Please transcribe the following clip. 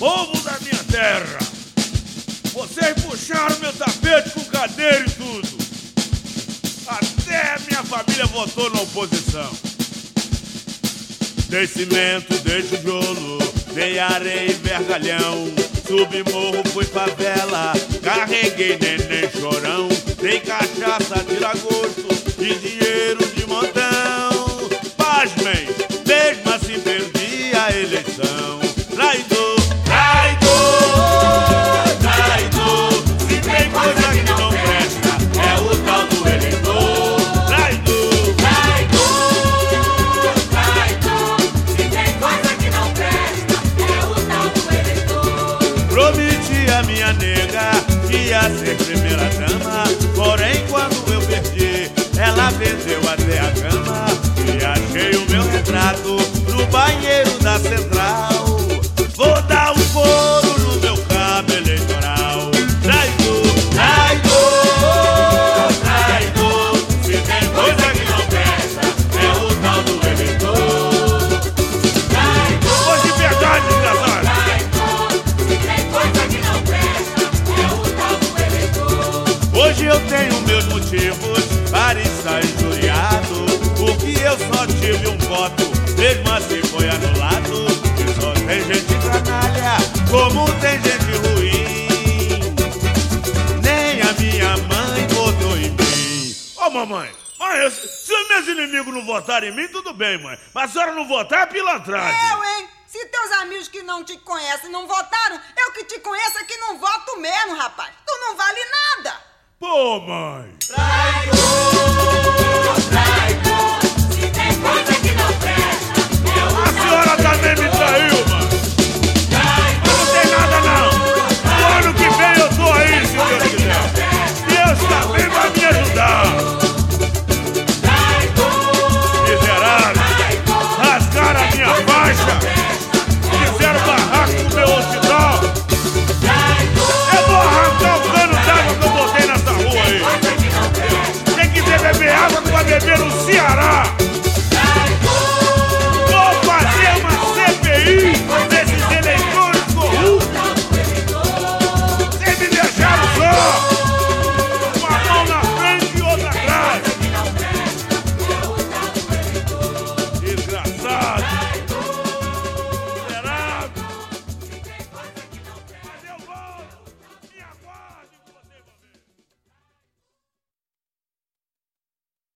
Povo da minha terra, vocês puxaram meu tapete com cadeira e tudo. Até minha família votou na oposição. Dei cimento, dei tijolo, dei areia e vergalhão. Subi morro, fui favela, carreguei neném chorão. Dei cachaça, tira gosto minha nega que ia ser primeira dama. Porém, quando Hoje eu tenho meus motivos para estar injuriado. Porque eu só tive um voto, mesmo assim foi anulado. E só tem gente canalha, como tem gente ruim. Nem a minha mãe votou em mim. Ô mamãe, mãe, se os meus inimigos não votarem em mim, tudo bem, mãe. Mas a senhora não votar é pilantragem. Eu, hein? Se teus amigos que não te conhecem não votaram, eu que te conheço é que não voto mesmo, rapaz.